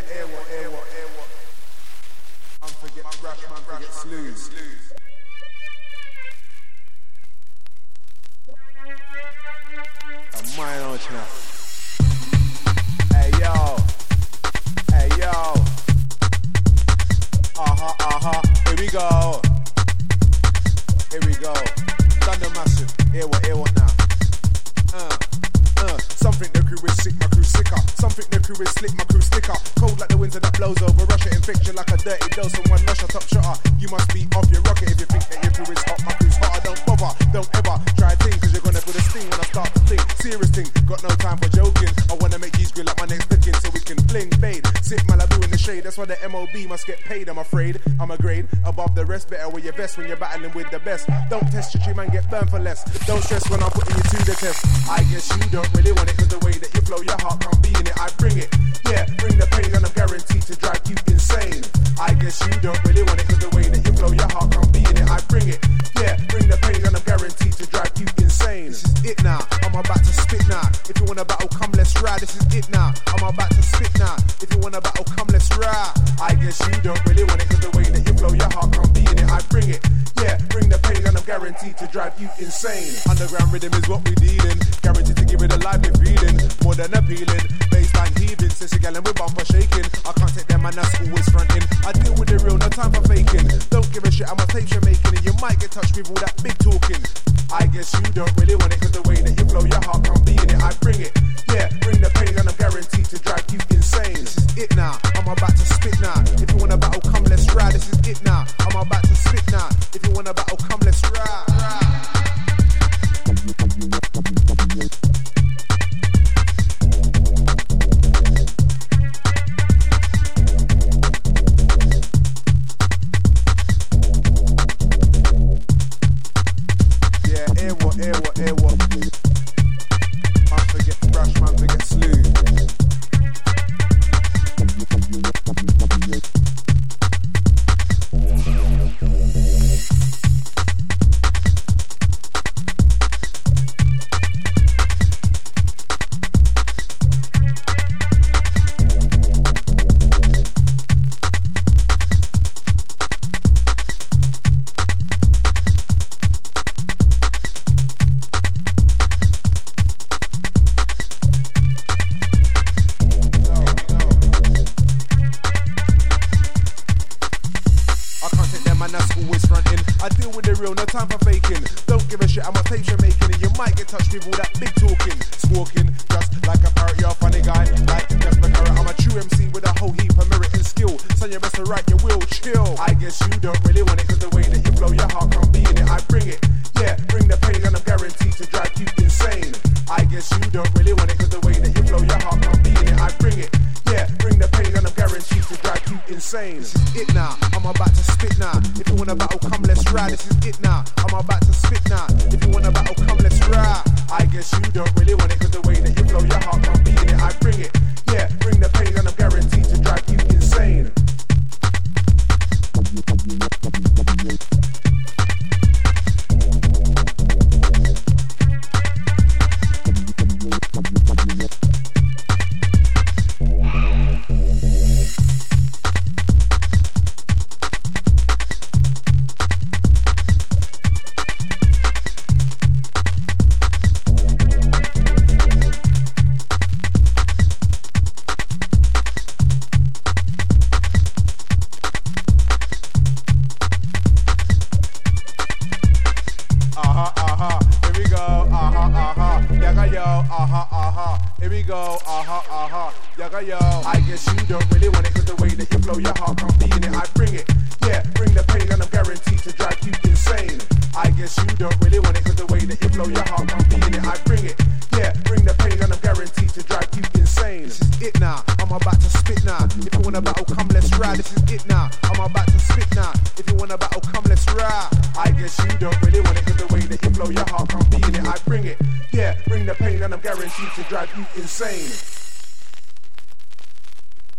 what, air what, air what, air what. I'm forget, rush, man, forget slews. I'm mine on now. Hey yo, hey yo. Uh huh, uh huh. Here we go. Here we go. Thunder massive. Hear what, dirty dose. Someone rush a top shutter. You must be off your rocket if you think that your crew is hot. My crew's hotter, don't bother, don't ever try a thing, cause you're gonna put a sting when I start to think. Serious thing, got no time for joking. I wanna make these grill like my next looking so we can fling, fade. Sit Malibu in the shade, that's why the MOB must get paid. I'm afraid I'm a grade above the rest. Better with your best when you're battling with the best. Don't test your man, get burned for less. Don't stress when I'm putting you to the test. I guess you don't really want it, cause the way that you flow, your heart can't be in it. I bring it, yeah, bring the pain, and I'm guaranteed You don't really want the way that you your heart can't be in it. I bring it, yeah, bring the pain, and I'm guaranteed to drive you insane. This is it now, I'm about to spit now. If you wanna battle, come let's ride. This is it now, I'm about to spit now. If you wanna battle, come let's ride. I guess you don't really want the way that you your heart can't be in it. I bring it, yeah, bring the pain, and I'm guaranteed to drive you insane. Underground rhythm is what we're dealing, guaranteed give it a lively feeling, more than appealing. Bassline heaving, gal and we bumper shaking. I can't take them and that's always fronting. I deal with the real, no time for faking. Don't give a shit, I'm a tapes you're making, and you might get touched with all that big talking. I guess you don't really want it, cause the way that you flow, your heart can't be in it. I bring it, yeah, bring the pain, and I'm guaranteed to drive you insane. This is it now, I'm about to spit now. If you wanna battle, come let's ride. This is it now, I'm about to spit now. If you wanna battle, come let's ride. Air what, man that's always fronting. I deal with the real, no time for faking. Don't give a shit, I'm a tape you're making, and you might get touched with all that big talking, squawking, just like a parrot. You're a funny guy, like the carrot. I'm a true MC with a whole heap of merit and skill. Son, you best to write your will, chill. I guess you don't really want insane. This is it now, I'm about to spit now. If you wanna battle, come let's ride. This is it now, I'm about to spit now. If you wanna battle, come let's ride. I guess you don't really want it, here we go, uh-huh, uh-huh, yaga yo. I guess you don't really want it, cause the way that you blow your heart be in it. I bring it, yeah, bring the pain, and I'm guaranteed to drive you insane. I guess you don't really want it, cause the way that you blow your heart I'm in it. I bring it, yeah, bring the pain, and I'm guaranteed to drive you insane. This is it now, I'm about to spit now. If you wanna battle, come let's ride. This is it now, You don't really want it, cause the way that you flow, your heart can't be it. I bring it, yeah, bring the pain, and I'm guaranteed to drive you insane.